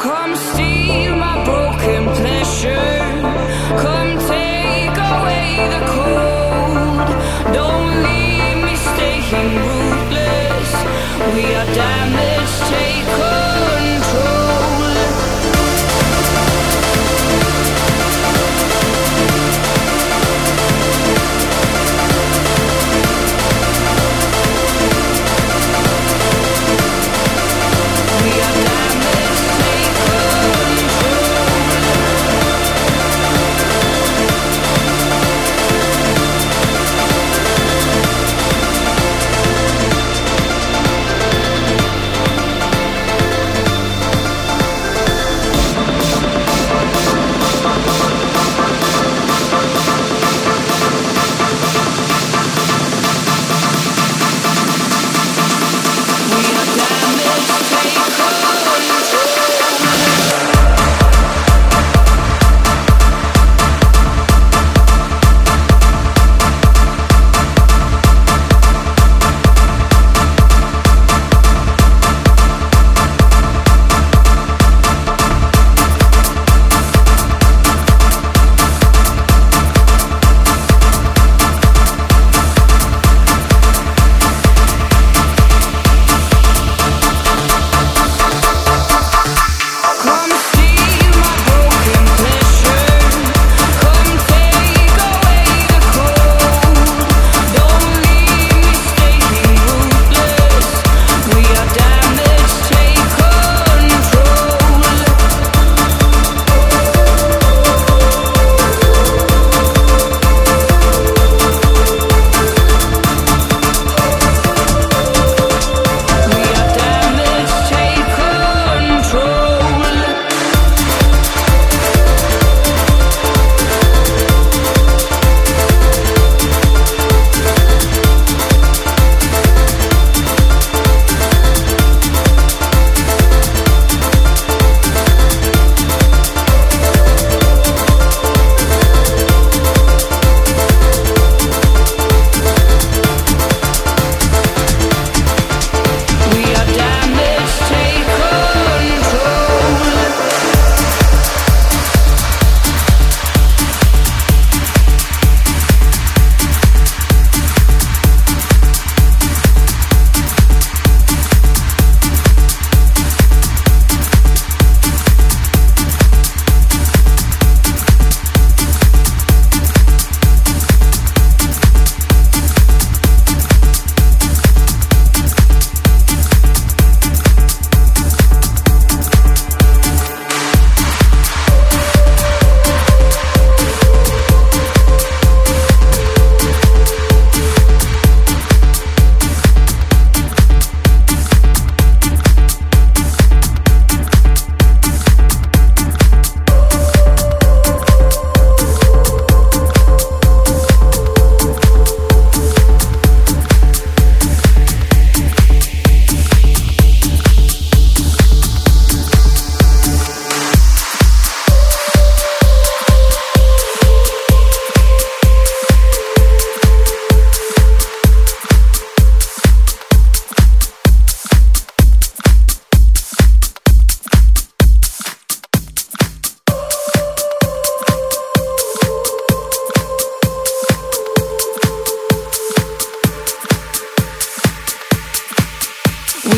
Come steal my broken pleasure. Come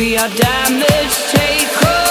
We are damaged, take hold.